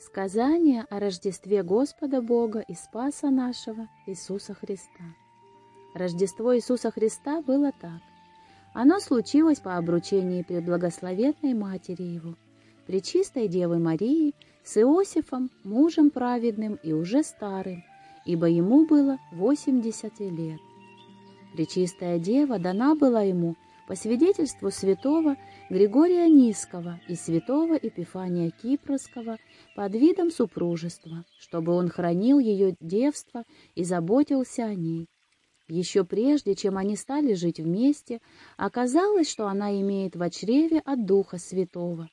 Сказание о Рождестве Господа Бога и Спаса нашего Иисуса Христа. Рождество Иисуса Христа было так. Оно случилось по обручении Преблагословенной Матери Его, Пречистой Девы Марии, с Иосифом, мужем праведным и уже старым, ибо ему было восемьдесят лет. Пречистая Дева дана была ему по свидетельству святого Григория Низкого и святого Епифания Кипрского под видом супружества, чтобы он хранил ее девство и заботился о ней. Еще прежде, чем они стали жить вместе, оказалось, что она имеет в чреве от Духа Святого.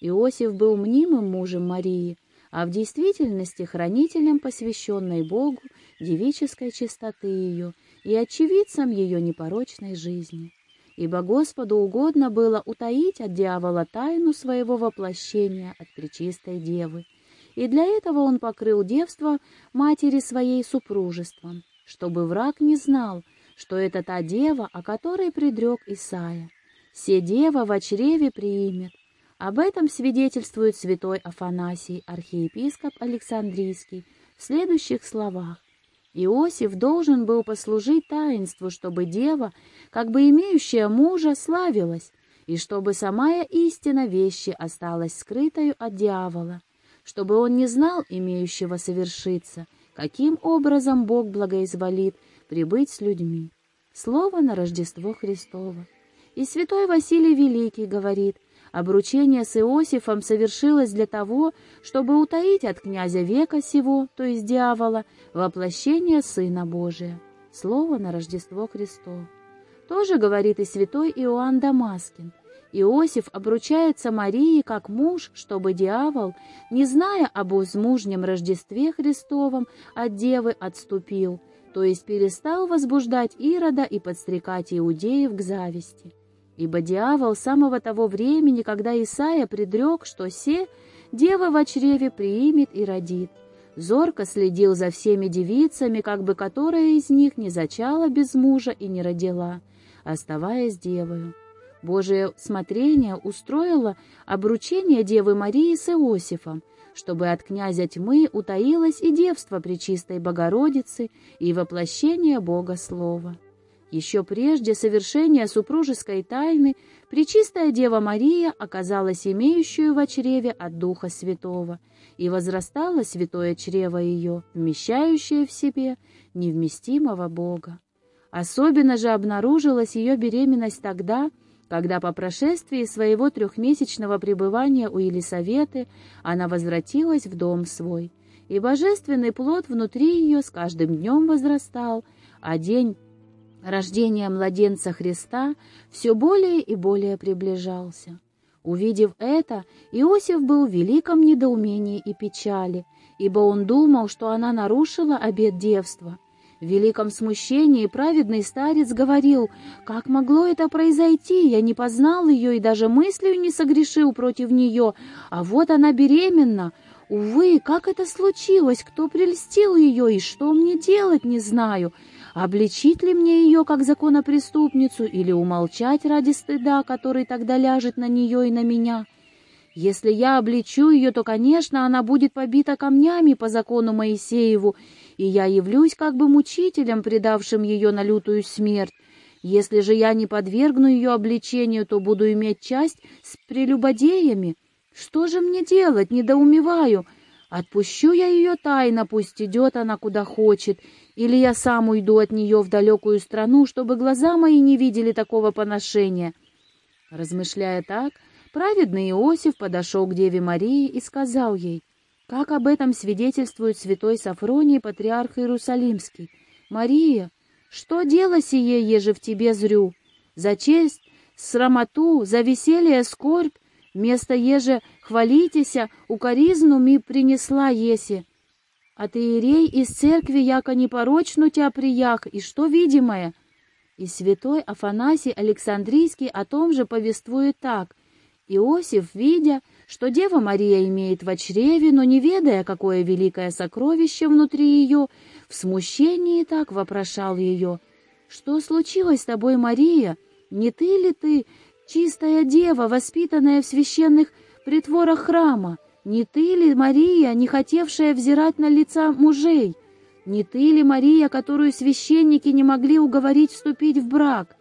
Иосиф был мнимым мужем Марии, а в действительности хранителем посвященной Богу девической чистоты ее и очевидцем ее непорочной жизни ибо Господу угодно было утаить от дьявола тайну своего воплощения от Пречистой Девы, и для этого он покрыл девство матери своей супружеством, чтобы враг не знал, что это та дева, о которой предрек Исаия. «Се дева в чреве приимет». Об этом свидетельствует святой Афанасий, архиепископ Александрийский, в следующих словах. Иосиф должен был послужить таинству, чтобы дева, как бы имеющая мужа, славилась, и чтобы самая истина вещи осталась скрытою от дьявола, чтобы он не знал имеющего совершиться, каким образом Бог благоизволит прибыть с людьми. Слово на Рождество Христово. И святой Василий Великий говорит — Обручение с Иосифом совершилось для того, чтобы утаить от князя века сего, то есть дьявола, воплощение Сына Божия. Слово на Рождество Христово. Тоже говорит и святой Иоанн Дамаскин. Иосиф обручается Марии как муж, чтобы дьявол, не зная об возмужнем Рождестве Христовом, от девы отступил, то есть перестал возбуждать Ирода и подстрекать иудеев к зависти. Ибо дьявол с самого того времени, когда Исаия предрек, что се дева в чреве приимет и родит, зорко следил за всеми девицами, как бы которая из них не зачала без мужа и не родила, оставаясь девою. Божие смотрение устроило обручение Девы Марии с Иосифом, чтобы от князя тьмы утаилось и девство Пречистой Богородицы и воплощение Бога Слова. Еще прежде совершения супружеской тайны Пречистая Дева Мария оказалась имеющую в чреве от Духа Святого, и возрастало святое чрево ее, вмещающее в себе невместимого Бога. Особенно же обнаружилась ее беременность тогда, когда по прошествии своего трехмесячного пребывания у Елисаветы она возвратилась в дом свой, и божественный плод внутри ее с каждым днем возрастал, а день Рождение младенца Христа все более и более приближался. Увидев это, Иосиф был в великом недоумении и печали, ибо он думал, что она нарушила обет девства. В великом смущении праведный старец говорил, «Как могло это произойти? Я не познал ее и даже мыслью не согрешил против нее, а вот она беременна. Увы, как это случилось? Кто прельстил ее и что мне делать, не знаю». Обличить ли мне ее как законопреступницу или умолчать ради стыда, который тогда ляжет на нее и на меня? Если я обличу ее, то, конечно, она будет побита камнями по закону Моисееву, и я явлюсь как бы мучителем, предавшим ее на лютую смерть. Если же я не подвергну ее обличению, то буду иметь часть с прелюбодеями. Что же мне делать, недоумеваю?» Отпущу я ее тайно, пусть идет она куда хочет, или я сам уйду от нее в далекую страну, чтобы глаза мои не видели такого поношения. Размышляя так, праведный Иосиф подошел к Деве Марии и сказал ей, как об этом свидетельствует святой Сафроний, патриарх Иерусалимский. «Мария, что дело сие, еже в тебе зрю? За честь, срамоту, за веселье, скорбь, Вместо еже хвалитеся, укоризну ми принесла еси. А ты, Иерей, из церкви яко непорочну тебя прияк, и что видимое? И святой Афанасий Александрийский о том же повествует так. Иосиф, видя, что Дева Мария имеет в чреве, но не ведая, какое великое сокровище внутри ее, в смущении так вопрошал ее. «Что случилось с тобой, Мария? Не ты ли ты, Чистая дева, воспитанная в священных притворах храма, Не ты ли, Мария, не хотевшая взирать на лица мужей? Не ты ли, Мария, которую священники не могли уговорить вступить в брак?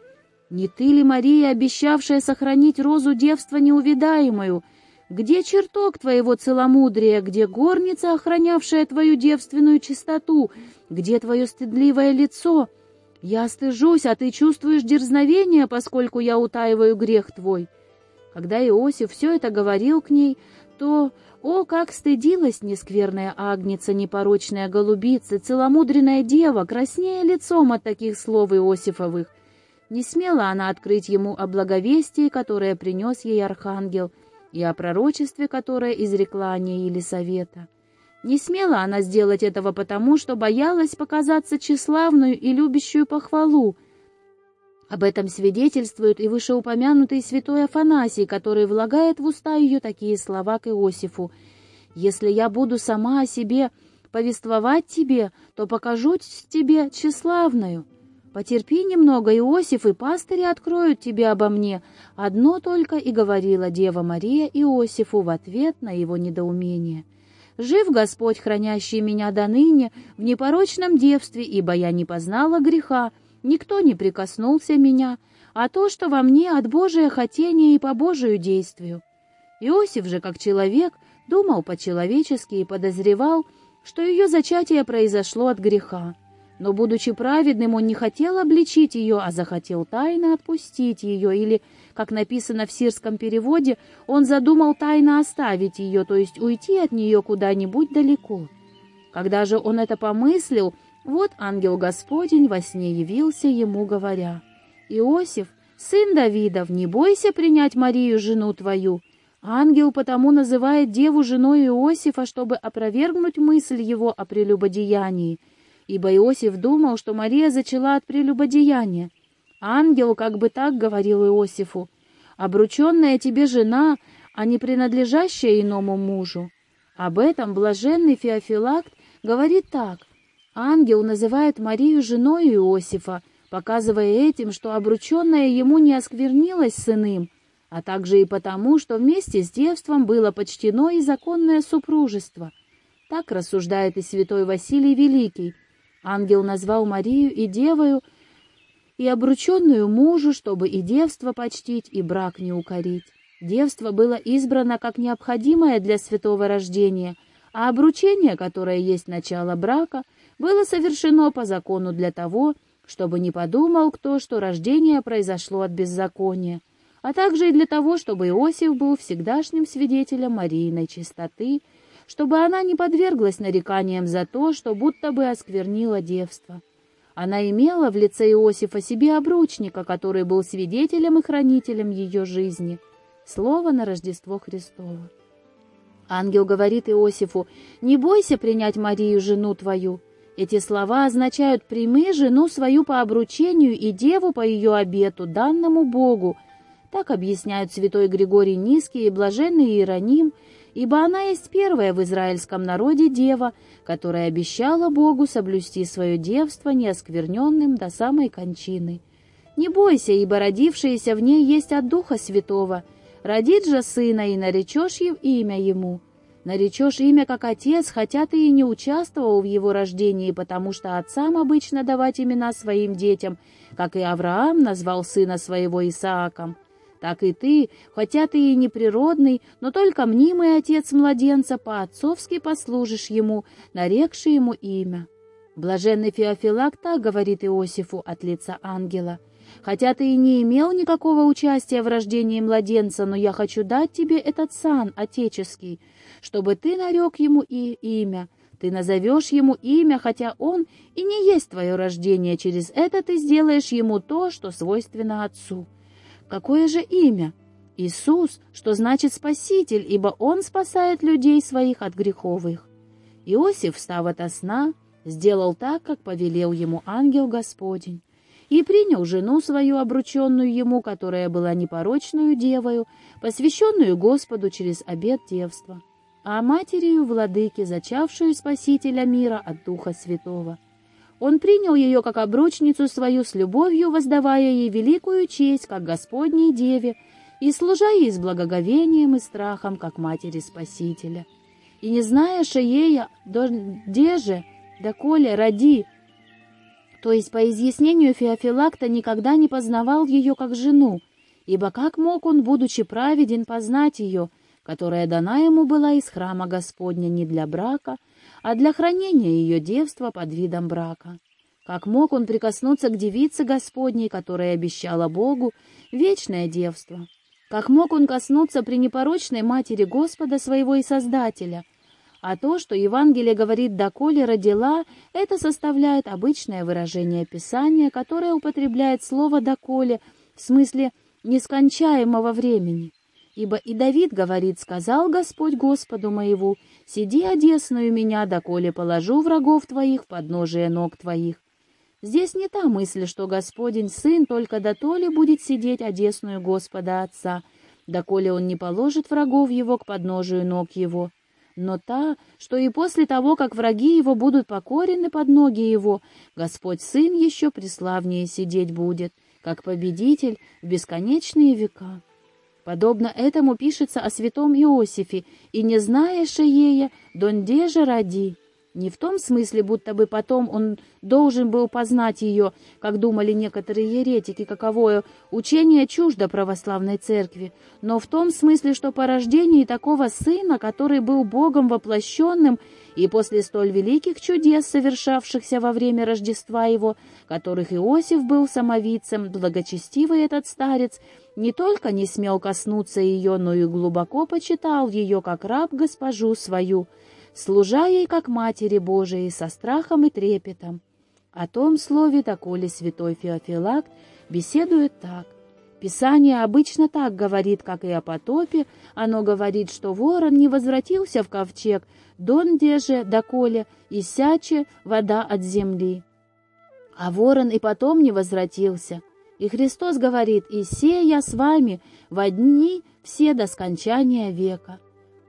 Не ты ли, Мария, обещавшая сохранить розу девства неувидаемую? Где чертог твоего целомудрия, где горница, охранявшая твою девственную чистоту, где твое стыдливое лицо? Я стыжусь, а ты чувствуешь дерзновение, поскольку я утаиваю грех твой. Когда Иосиф все это говорил к ней, то, о, как стыдилась нескверная агница, непорочная голубица, целомудренная дева, краснея лицом от таких слов Иосифовых. Не смела она открыть ему о благовестии, которое принес ей архангел, и о пророчестве, которое изрекла о ней Елисавета. Не смела она сделать этого потому, что боялась показаться тщеславную и любящую похвалу. Об этом свидетельствует и вышеупомянутый святой Афанасий, который влагает в уста ее такие слова к Иосифу. «Если я буду сама о себе повествовать тебе, то покажу тебе тщеславную». Потерпи немного, Иосиф, и пастыри откроют тебе обо мне. Одно только и говорила Дева Мария Иосифу в ответ на его недоумение. Жив Господь, хранящий меня до ныне, в непорочном девстве, ибо я не познала греха, никто не прикоснулся меня, а то, что во мне от Божия хотения и по Божию действию. Иосиф же, как человек, думал по-человечески и подозревал, что ее зачатие произошло от греха. Но, будучи праведным, он не хотел обличить ее, а захотел тайно отпустить ее, или, как написано в сирском переводе, он задумал тайно оставить ее, то есть уйти от нее куда-нибудь далеко. Когда же он это помыслил, вот ангел Господень во сне явился ему, говоря, «Иосиф, сын Давидов, не бойся принять Марию, жену твою». Ангел потому называет деву женой Иосифа, чтобы опровергнуть мысль его о прелюбодеянии — ибо Иосиф думал, что Мария зачала от прелюбодеяния. Ангел как бы так говорил Иосифу, «Обрученная тебе жена, а не принадлежащая иному мужу». Об этом блаженный Феофилакт говорит так. Ангел называет Марию женой Иосифа, показывая этим, что обрученная ему не осквернилась с иным, а также и потому, что вместе с девством было почтено и законное супружество. Так рассуждает и святой Василий Великий – Ангел назвал Марию и девою, и обрученную мужу, чтобы и девство почтить, и брак не укорить. Девство было избрано как необходимое для святого рождения, а обручение, которое есть начало брака, было совершено по закону для того, чтобы не подумал кто, что рождение произошло от беззакония, а также и для того, чтобы Иосиф был всегдашним свидетелем Марийной чистоты чтобы она не подверглась нареканиям за то, что будто бы осквернила девство. Она имела в лице Иосифа себе обручника, который был свидетелем и хранителем ее жизни. Слово на Рождество Христово. Ангел говорит Иосифу, «Не бойся принять Марию, жену твою». Эти слова означают «прими жену свою по обручению и деву по ее обету, данному Богу». Так объясняют святой Григорий Низкий и блаженный Иероним – ибо она есть первая в израильском народе дева, которая обещала Богу соблюсти свое девство неоскверненным до самой кончины. Не бойся, ибо родившееся в ней есть от Духа Святого. Родит же сына, и наречешь имя ему. Наречешь имя как отец, хотя ты и не участвовал в его рождении, потому что отцам обычно давать имена своим детям, как и Авраам назвал сына своего Исааком так и ты, хотя ты и не природный, но только мнимый отец младенца, по-отцовски послужишь ему, нарекший ему имя. Блаженный Феофилак так говорит Иосифу от лица ангела. «Хотя ты и не имел никакого участия в рождении младенца, но я хочу дать тебе этот сан отеческий, чтобы ты нарек ему и имя. Ты назовешь ему имя, хотя он и не есть твое рождение, через это ты сделаешь ему то, что свойственно отцу». Какое же имя? Иисус, что значит Спаситель, ибо Он спасает людей своих от греховых. Иосиф, встав ото сна, сделал так, как повелел ему ангел Господень, и принял жену свою, обрученную ему, которая была непорочную девою, посвященную Господу через обет девства, а матерью владыки, зачавшую Спасителя мира от Духа Святого. Он принял ее как обручницу свою с любовью, воздавая ей великую честь, как Господней Деве, и служа ей с благоговением и страхом, как матери Спасителя. И не зная Шеея, где же, доколе роди, то есть по изъяснению Феофилакта никогда не познавал ее как жену, ибо как мог он, будучи праведен, познать ее, которая дана ему была из храма Господня не для брака, а для хранения ее девства под видом брака. Как мог он прикоснуться к девице Господней, которая обещала Богу вечное девство? Как мог он коснуться при непорочной матери Господа своего и Создателя? А то, что Евангелие говорит «доколе родила», это составляет обычное выражение Писания, которое употребляет слово «доколе» в смысле нескончаемого времени. Ибо и Давид говорит, сказал Господь Господу моему, сиди одесную меня, доколе положу врагов твоих в подножие ног твоих. Здесь не та мысль, что Господень Сын только до толи будет сидеть одесную Господа Отца, доколе Он не положит врагов Его к подножию ног Его. Но та, что и после того, как враги Его будут покорены под ноги Его, Господь Сын еще преславнее сидеть будет, как победитель в бесконечные века. Подобно этому пишется о святом Иосифе, и не знаешь ея, донде же ради. Не в том смысле, будто бы потом он должен был познать ее, как думали некоторые еретики, каковое учение чуждо православной церкви, но в том смысле, что по рождении такого сына, который был Богом воплощенным, и после столь великих чудес, совершавшихся во время Рождества его, которых Иосиф был самовицем, благочестивый этот старец, не только не смел коснуться ее, но и глубоко почитал ее, как раб госпожу свою, служа ей как матери Божией со страхом и трепетом. О том слове доколе святой Феофилакт беседует так. Писание обычно так говорит, как и о потопе. Оно говорит, что ворон не возвратился в ковчег, донде же, доколе, иссяче вода от земли. А ворон и потом не возвратился. И Христос говорит, «И се я с вами во дни все до скончания века».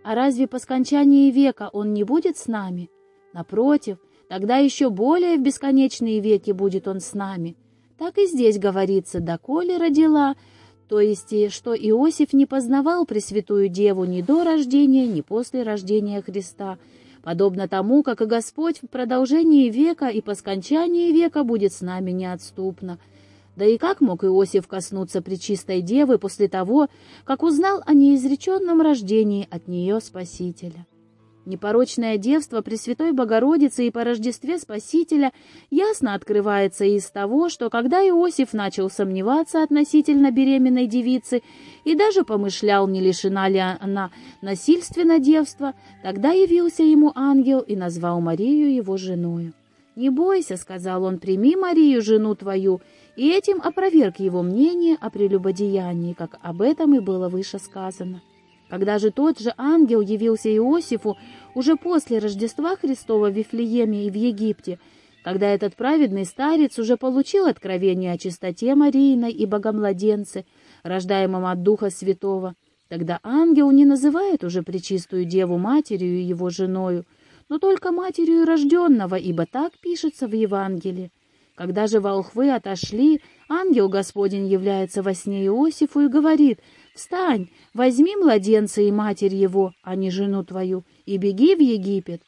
А разве по скончании века Он не будет с нами? Напротив, тогда еще более в бесконечные веки будет Он с нами. Так и здесь говорится, доколе родила, то есть, что Иосиф не познавал Пресвятую Деву ни до рождения, ни после рождения Христа, подобно тому, как и Господь в продолжении века и по скончании века будет с нами неотступно — да и как мог Иосиф коснуться Пречистой Девы после того, как узнал о неизреченном рождении от нее Спасителя? Непорочное девство Пресвятой Богородицы и по Рождестве Спасителя ясно открывается из того, что когда Иосиф начал сомневаться относительно беременной девицы и даже помышлял, не лишена ли она насильственно девства, тогда явился ему ангел и назвал Марию его женою. «Не бойся», — сказал он, — «прими Марию, жену твою, и этим опроверг его мнение о прелюбодеянии, как об этом и было выше сказано. Когда же тот же ангел явился Иосифу уже после Рождества Христова в Вифлееме и в Египте, когда этот праведный старец уже получил откровение о чистоте Марииной и Богомладенце, рождаемом от Духа Святого, тогда ангел не называет уже Пречистую Деву матерью и его женою, но только матерью рожденного, ибо так пишется в Евангелии. Когда же волхвы отошли, ангел Господень является во сне Иосифу и говорит, «Встань, возьми младенца и матерь его, а не жену твою, и беги в Египет».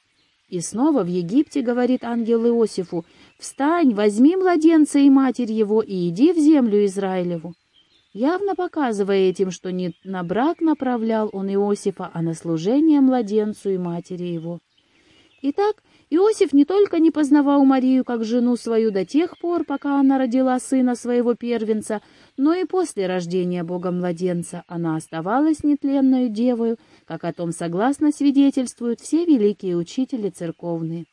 И снова в Египте, говорит ангел Иосифу, «Встань, возьми младенца и матерь его, и иди в землю Израилеву». Явно показывая этим, что не на брак направлял он Иосифа, а на служение младенцу и матери его. Итак, Иосиф не только не познавал Марию как жену свою до тех пор, пока она родила сына своего первенца, но и после рождения Бога-младенца она оставалась нетленной девою, как о том согласно свидетельствуют все великие учители церковные.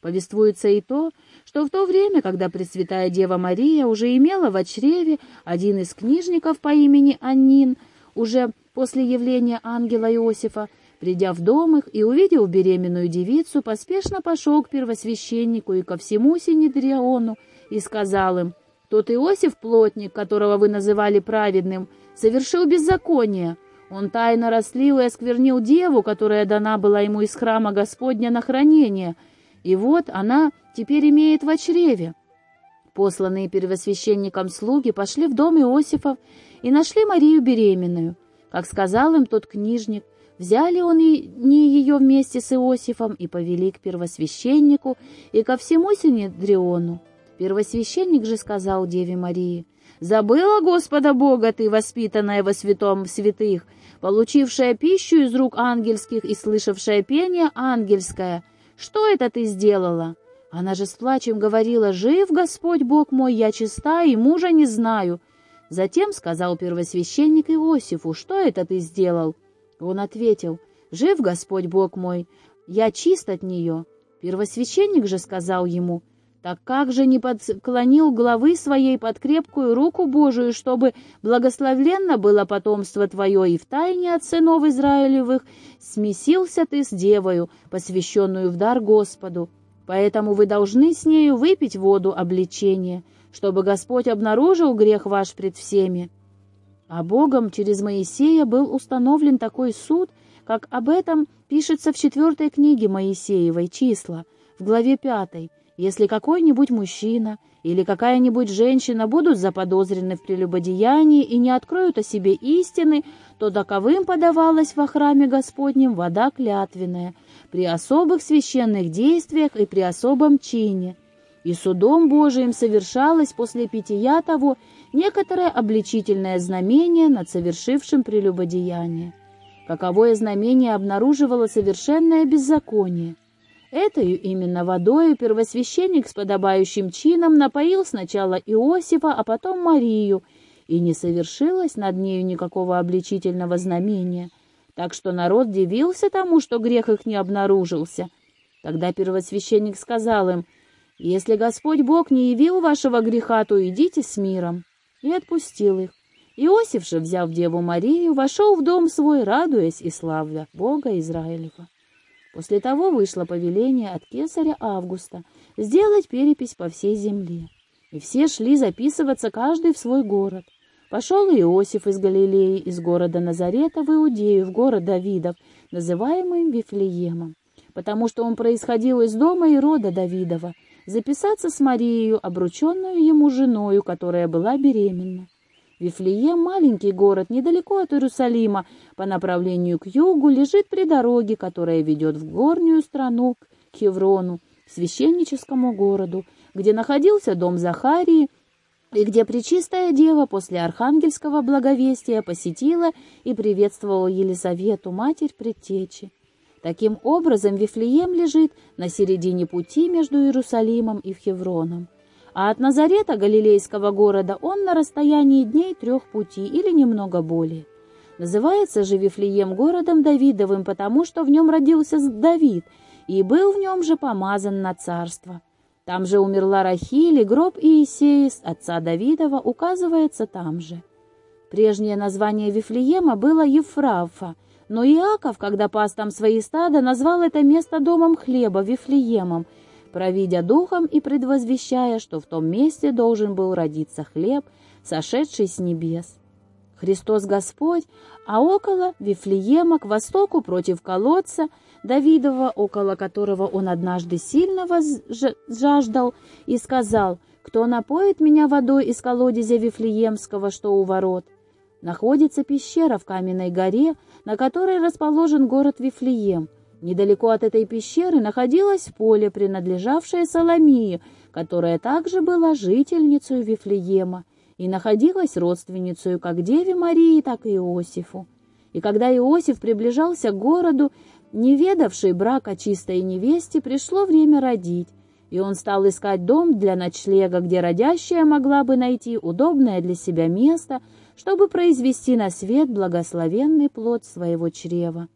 Повествуется и то, что в то время, когда Пресвятая Дева Мария уже имела в чреве один из книжников по имени Аннин, уже после явления ангела Иосифа, Придя в дом их и увидел беременную девицу, поспешно пошел к первосвященнику и ко всему Синедриону и сказал им, «Тот Иосиф, плотник, которого вы называли праведным, совершил беззаконие. Он тайно растлил и осквернил деву, которая дана была ему из храма Господня на хранение, и вот она теперь имеет в чреве. Посланные первосвященником слуги пошли в дом Иосифов и нашли Марию беременную. Как сказал им тот книжник, взяли он и не ее вместе с Иосифом и повели к первосвященнику и ко всему Синедриону. Первосвященник же сказал Деве Марии, «Забыла Господа Бога ты, воспитанная во святом святых, получившая пищу из рук ангельских и слышавшая пение ангельское. Что это ты сделала?» Она же с плачем говорила, «Жив Господь Бог мой, я чиста и мужа не знаю». Затем сказал первосвященник Иосифу, «Что это ты сделал?» Он ответил, «Жив Господь Бог мой, я чист от нее». Первосвященник же сказал ему, «Так как же не подклонил главы своей под крепкую руку Божию, чтобы благословленно было потомство твое и в тайне от сынов Израилевых смесился ты с девою, посвященную в дар Господу? Поэтому вы должны с нею выпить воду обличения, чтобы Господь обнаружил грех ваш пред всеми. А Богом через Моисея был установлен такой суд, как об этом пишется в четвертой книге Моисеевой «Числа», в главе пятой. Если какой-нибудь мужчина или какая-нибудь женщина будут заподозрены в прелюбодеянии и не откроют о себе истины, то таковым подавалась во храме Господнем вода клятвенная, при особых священных действиях и при особом чине. И судом Божиим совершалось после питья того некоторое обличительное знамение над совершившим прелюбодеяние. Каковое знамение обнаруживало совершенное беззаконие. Этою именно водою первосвященник с подобающим чином напоил сначала Иосифа, а потом Марию, и не совершилось над нею никакого обличительного знамения, так что народ дивился тому, что грех их не обнаружился. Тогда первосвященник сказал им, «Если Господь Бог не явил вашего греха, то идите с миром», и отпустил их. Иосиф же, взяв Деву Марию, вошел в дом свой, радуясь и славля Бога Израилева. После того вышло повеление от кесаря Августа сделать перепись по всей земле. И все шли записываться каждый в свой город. Пошел Иосиф из Галилеи, из города Назарета в Иудею, в город Давидов, называемый Вифлеемом, потому что он происходил из дома и рода Давидова, записаться с Марией, обрученную ему женою, которая была беременна. Вифлеем, маленький город, недалеко от Иерусалима, по направлению к югу, лежит при дороге, которая ведет в горнюю страну, к Хеврону, священническому городу, где находился дом Захарии, и где Пречистая Дева после архангельского благовестия посетила и приветствовала Елизавету, матерь предтечи. Таким образом, Вифлеем лежит на середине пути между Иерусалимом и Хевроном а от Назарета, галилейского города, он на расстоянии дней трех пути или немного более. Называется же Вифлеем городом Давидовым, потому что в нем родился Давид, и был в нем же помазан на царство. Там же умерла Рахиль, и гроб Иисеис, отца Давидова, указывается там же. Прежнее название Вифлеема было Ефрафа, но Иаков, когда пас там свои стада, назвал это место домом хлеба, Вифлеемом, провидя духом и предвозвещая, что в том месте должен был родиться хлеб, сошедший с небес. Христос Господь, а около Вифлеема к востоку против колодца Давидова, около которого он однажды сильно жаждал, и сказал, «Кто напоит меня водой из колодезя Вифлеемского, что у ворот?» Находится пещера в каменной горе, на которой расположен город Вифлеем, Недалеко от этой пещеры находилось поле, принадлежавшее Соломии, которая также была жительницей Вифлеема и находилась родственницей как Деве Марии, так и Иосифу. И когда Иосиф приближался к городу, не ведавший брака чистой невесте, пришло время родить, и он стал искать дом для ночлега, где родящая могла бы найти удобное для себя место, чтобы произвести на свет благословенный плод своего чрева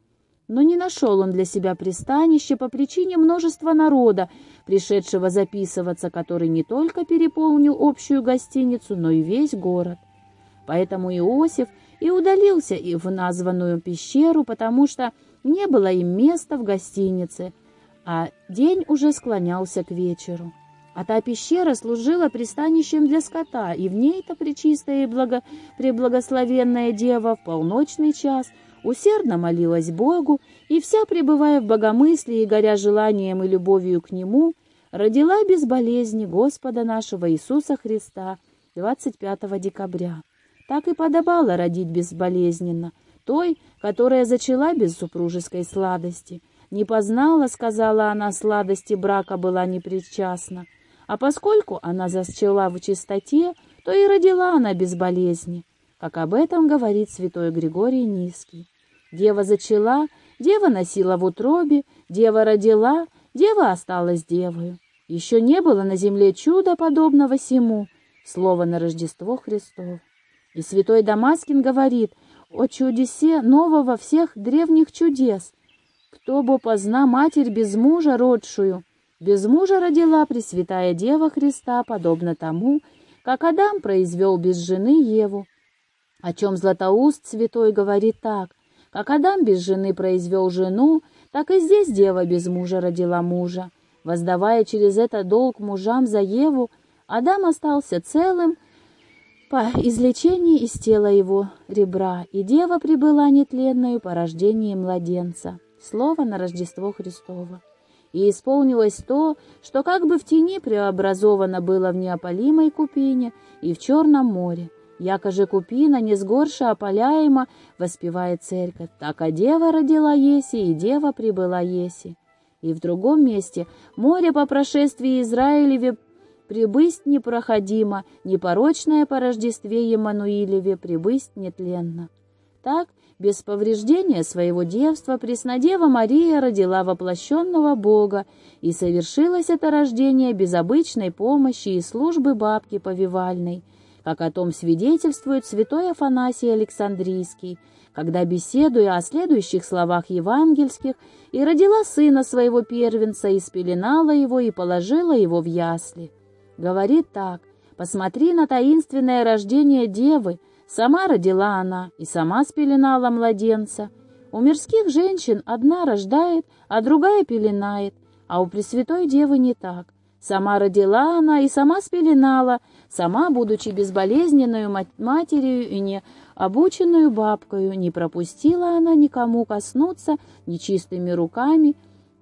но не нашел он для себя пристанище по причине множества народа, пришедшего записываться, который не только переполнил общую гостиницу, но и весь город. Поэтому Иосиф и удалился и в названную пещеру, потому что не было им места в гостинице, а день уже склонялся к вечеру. А та пещера служила пристанищем для скота, и в ней-то пречистая и благо... преблагословенная дева в полночный час — усердно молилась Богу, и вся, пребывая в богомыслии горя желанием и любовью к Нему, родила без болезни Господа нашего Иисуса Христа 25 декабря. Так и подобало родить безболезненно, той, которая зачала без супружеской сладости. Не познала, сказала она, сладости брака была непричастна. А поскольку она зачала в чистоте, то и родила она без болезни, как об этом говорит святой Григорий Нисский. Дева зачала, дева носила в утробе, дева родила, дева осталась девою. Еще не было на земле чуда, подобного сему, слово на Рождество Христово. И святой Дамаскин говорит о чудесе нового всех древних чудес. Кто бы позна матерь без мужа родшую, без мужа родила Пресвятая Дева Христа, подобно тому, как Адам произвел без жены Еву. О чем Златоуст святой говорит так, как Адам без жены произвел жену, так и здесь дева без мужа родила мужа. Воздавая через это долг мужам за Еву, Адам остался целым, по излечении из тела его ребра, и дева прибыла нетленную по рождении младенца. Слово на Рождество Христово. И исполнилось то, что как бы в тени преобразовано было в неопалимой купине и в Черном море. Яко же купина не сгорше опаляема, воспевает церковь, так а дева родила Еси, и дева прибыла Еси. И в другом месте море по прошествии Израилеве прибысть непроходимо, непорочное по Рождестве Емануилеве прибысть нетленно. Так, без повреждения своего девства, Преснодева Мария родила воплощенного Бога, и совершилось это рождение без обычной помощи и службы бабки повивальной, как о том свидетельствует святой Афанасий Александрийский, когда, беседуя о следующих словах евангельских, и родила сына своего первенца, и спеленала его, и положила его в ясли. Говорит так, посмотри на таинственное рождение девы, сама родила она и сама спеленала младенца. У мирских женщин одна рождает, а другая пеленает, а у Пресвятой Девы не так. Сама родила она и сама спеленала, сама, будучи безболезненную матерью и не обученную бабкою, не пропустила она никому коснуться нечистыми руками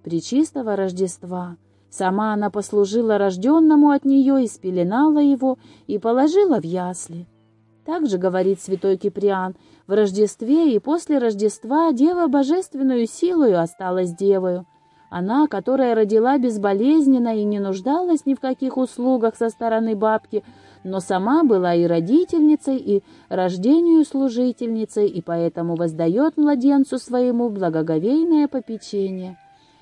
причистого Рождества. Сама она послужила рожденному от нее и спеленала его, и положила в ясли. Также говорит святой Киприан, в Рождестве и после Рождества Дева божественную силою осталась Девою. Она, которая родила безболезненно и не нуждалась ни в каких услугах со стороны бабки, но сама была и родительницей, и рождению служительницей, и поэтому воздает младенцу своему благоговейное попечение.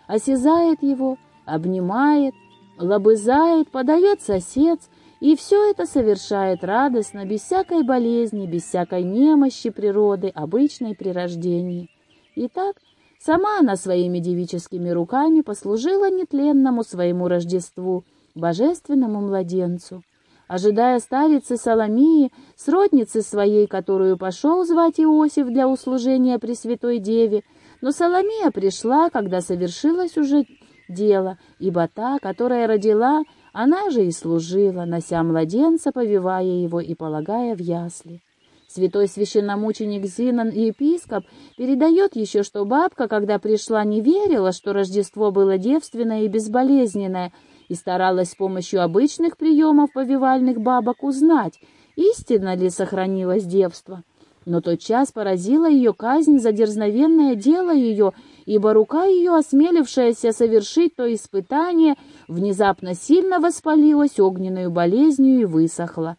Осязает его, обнимает, лобызает, подает сосед, и все это совершает радостно, без всякой болезни, без всякой немощи природы, обычной при рождении. Итак, сама она своими девическими руками послужила нетленному своему Рождеству, божественному младенцу. Ожидая старицы Соломии, сродницы своей, которую пошел звать Иосиф для услужения Пресвятой Деве, но Соломия пришла, когда совершилось уже дело, епа та, которая родила, она же и служила, нося младенца, повивая его и полагая в ясли. Святой священномученик Зинон, епископ, передает еще, что бабка, когда пришла, не верила, что Рождество было девственное и безболезненное, и старалась с помощью обычных приемов повивальных бабок узнать, истинно ли сохранилось девство. Но тот час поразила ее казнь за дерзновенное дело ее, ибо рука ее, осмелившаяся совершить то испытание, внезапно сильно воспалилась огненную болезнью и высохла.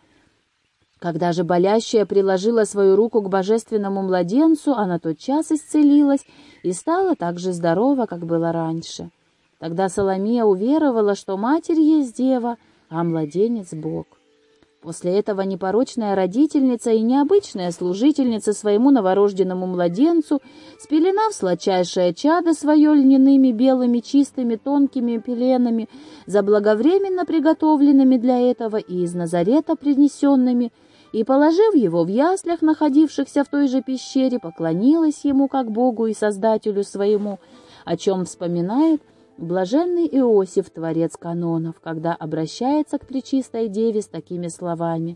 Когда же болящая приложила свою руку к божественному младенцу, она тотчас исцелилась и стала так же здорова, как была раньше. Тогда Соломия уверовала, что матерь есть дева, а младенец — Бог. После этого непорочная родительница и необычная служительница своему новорожденному младенцу, спеленав сладчайшее чадо свое льняными белыми чистыми тонкими пеленами, заблаговременно приготовленными для этого и из Назарета принесенными, и, положив его в яслях, находившихся в той же пещере, поклонилась ему как Богу и Создателю своему, о чем вспоминает – Блаженный Иосиф, творец канонов, когда обращается к Пречистой Деве с такими словами.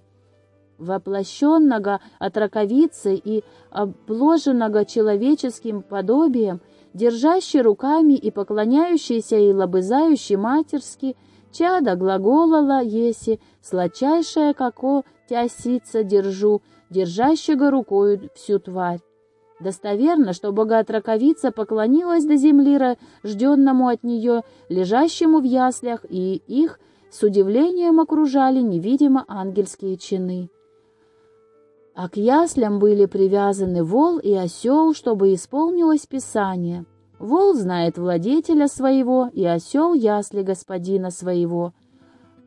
«Воплощенного от раковицы и обложенного человеческим подобием, держащий руками и поклоняющийся и лобызающий матерски, Чада глаголала еси, сладчайшая, како тясица держу, держащего рукою всю тварь. Достоверно, что богатраковица поклонилась до земли рожденному от нее, лежащему в яслях, и их с удивлением окружали невидимо ангельские чины. А к яслям были привязаны вол и осел, чтобы исполнилось Писание. Вол знает владетеля своего, и осел ясли господина своего.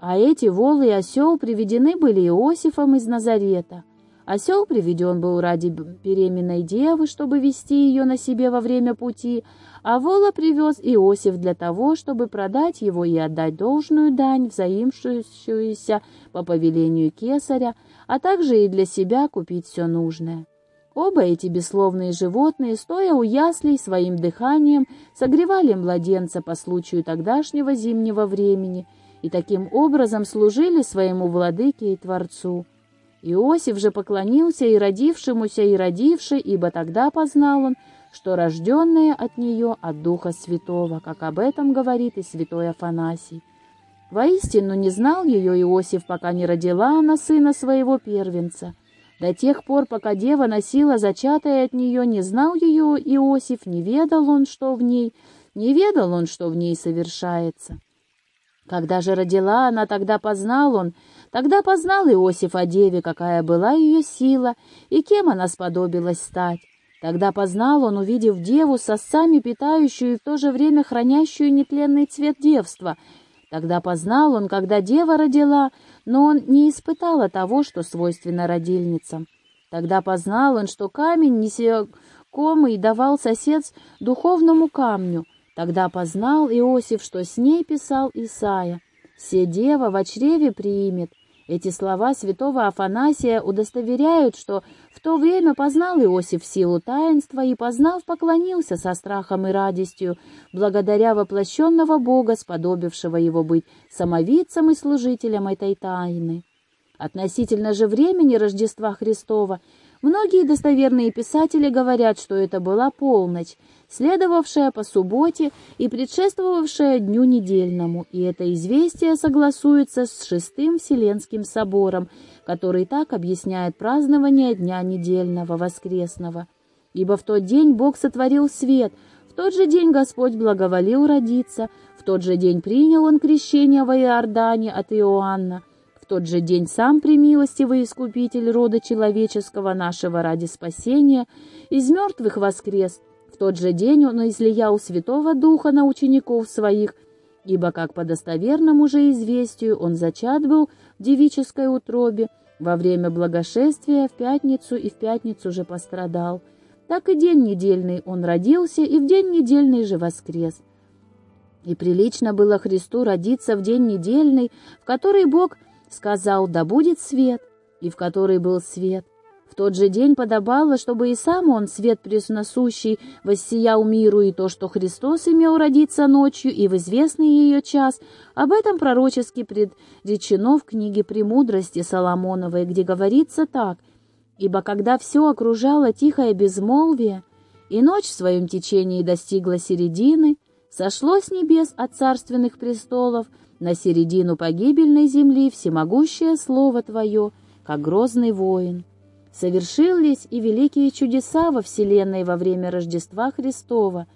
А эти вол и осел приведены были Иосифом из Назарета — Осел приведен был ради беременной девы, чтобы вести ее на себе во время пути, а вола привез Иосиф для того, чтобы продать его и отдать должную дань, взаимшуюся по повелению кесаря, а также и для себя купить все нужное. Оба эти бессловные животные, стоя у яслей, своим дыханием согревали младенца по случаю тогдашнего зимнего времени и таким образом служили своему владыке и Творцу. Иосиф же поклонился и родившемуся, и родившей, ибо тогда познал он, что рожденное от нее от Духа Святого, как об этом говорит и святой Афанасий. Воистину не знал ее Иосиф, пока не родила она сына своего первенца. До тех пор, пока дева носила зачатое от нее, не знал ее Иосиф, не ведал он, что в ней, не ведал он, что в ней совершается. Когда же родила она, тогда познал он, Тогда познал Иосиф о деве, какая была ее сила и кем она сподобилась стать. Тогда познал он, увидев деву, сосами питающую и в то же время хранящую нетленный цвет девства. Тогда познал он, когда дева родила, но он не испытала того, что свойственно родильницам. Тогда познал он, что камень несекомый давал сосед духовному камню. Тогда познал Иосиф, что с ней писал Исаия. «Се дева в чреве приимет, эти слова святого Афанасия удостоверяют, что в то время познал Иосиф силу таинства и, познав, поклонился со страхом и радостью, благодаря воплощенного Бога, сподобившего его быть самовидцем и служителем этой тайны. Относительно же времени Рождества Христова многие достоверные писатели говорят, что это была полночь, следовавшая по субботе и предшествовавшая дню недельному, и это известие согласуется с Шестым Вселенским собором, который так объясняет празднование дня недельного воскресного. Ибо в тот день Бог сотворил свет, в тот же день Господь благоволил родиться, в тот же день принял он крещение во Иордане от Иоанна, в тот же день сам премилостивый искупитель рода человеческого нашего ради спасения из мертвых воскрес, в тот же день он излиял Святого Духа на учеников своих, ибо, как по достоверному же известию, он зачат был в девической утробе, во время благошествия в пятницу и в пятницу же пострадал. Так и день недельный он родился, и в день недельный же воскрес. И прилично было Христу родиться в день недельный, в который Бог сказал «Да будет свет», и в который был свет. В тот же день подобало, чтобы и сам он, свет пресносущий, воссиял миру, и то, что Христос имел родиться ночью и в известный ее час, об этом пророчески предречено в книге «Премудрости» Соломоновой, где говорится так «Ибо когда все окружало тихое безмолвие, и ночь в своем течении достигла середины, сошло с небес от царственных престолов на середину погибельной земли всемогущее слово Твое, как грозный воин» совершились и великие чудеса во Вселенной во время Рождества Христова.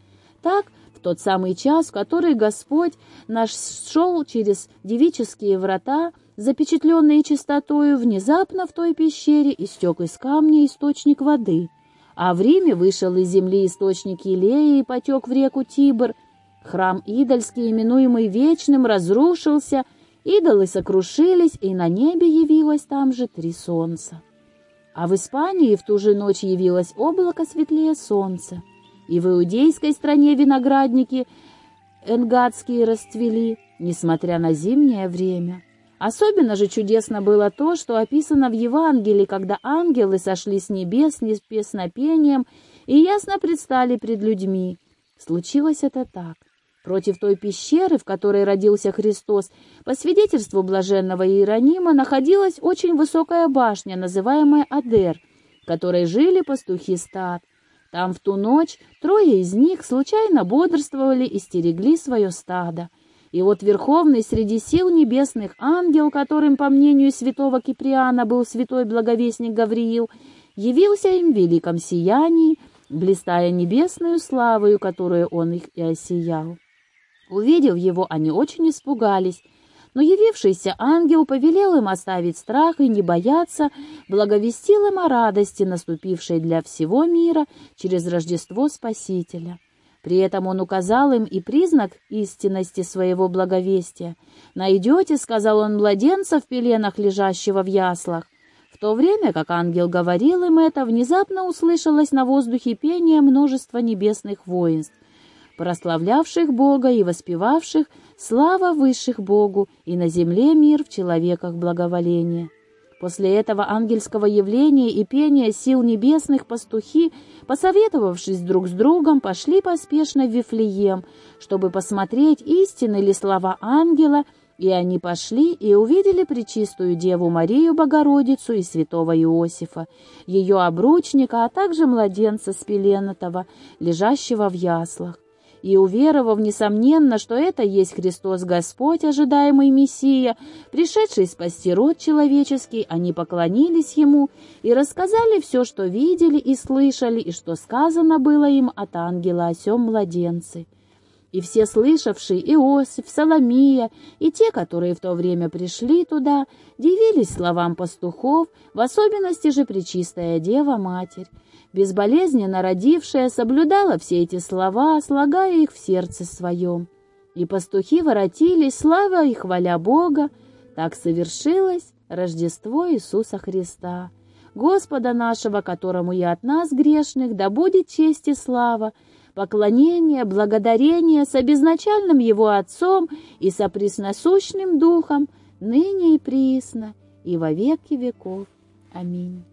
Так, в тот самый час, в который Господь наш шел через девические врата, запечатленные чистотою, внезапно в той пещере истек из камня источник воды, а в Риме вышел из земли источник Илеи и потек в реку Тибр. Храм идольский, именуемый Вечным, разрушился, идолы сокрушились, и на небе явилось там же три солнца. А в Испании в ту же ночь явилось облако светлее солнца, и в иудейской стране виноградники энгадские расцвели, несмотря на зимнее время. Особенно же чудесно было то, что описано в Евангелии, когда ангелы сошли с небес с песнопением и ясно предстали пред людьми. Случилось это так. Против той пещеры, в которой родился Христос, по свидетельству блаженного Иеронима, находилась очень высокая башня, называемая Адер, в которой жили пастухи стад. Там в ту ночь трое из них случайно бодрствовали и стерегли свое стадо. И вот Верховный среди сил небесных ангел, которым, по мнению святого Киприана, был святой благовестник Гавриил, явился им в великом сиянии, блистая небесную славою, которую он их и осиял. Увидев его, они очень испугались, но явившийся ангел повелел им оставить страх и не бояться, благовестил им о радости, наступившей для всего мира через Рождество Спасителя. При этом он указал им и признак истинности своего благовестия. «Найдете, — сказал он, — младенца в пеленах, лежащего в яслах». В то время, как ангел говорил им это, внезапно услышалось на воздухе пение множества небесных воинств, прославлявших Бога и воспевавших «Слава высших Богу, и на земле мир в человеках благоволение». После этого ангельского явления и пения сил небесных пастухи, посоветовавшись друг с другом, пошли поспешно в Вифлеем, чтобы посмотреть, истинны ли слова ангела, и они пошли и увидели Пречистую Деву Марию Богородицу и святого Иосифа, ее обручника, а также младенца Спеленатого, лежащего в яслах и, уверовав, несомненно, что это есть Христос Господь, ожидаемый Мессия, пришедший спасти род человеческий, они поклонились Ему и рассказали все, что видели и слышали, и что сказано было им от ангела о сем младенце. И все слышавшие, Иосиф, Соломия, и те, которые в то время пришли туда, дивились словам пастухов, в особенности же Пречистая Дева-Матерь, безболезненно родившая, соблюдала все эти слова, слагая их в сердце своем. И пастухи воротились, слава и хваля Бога. Так совершилось Рождество Иисуса Христа, Господа нашего, которому и от нас, грешных, да будет честь и слава, поклонение, благодарение с обезначальным Его Отцом и со пресносущным Духом, ныне и присно, и во веки веков. Аминь.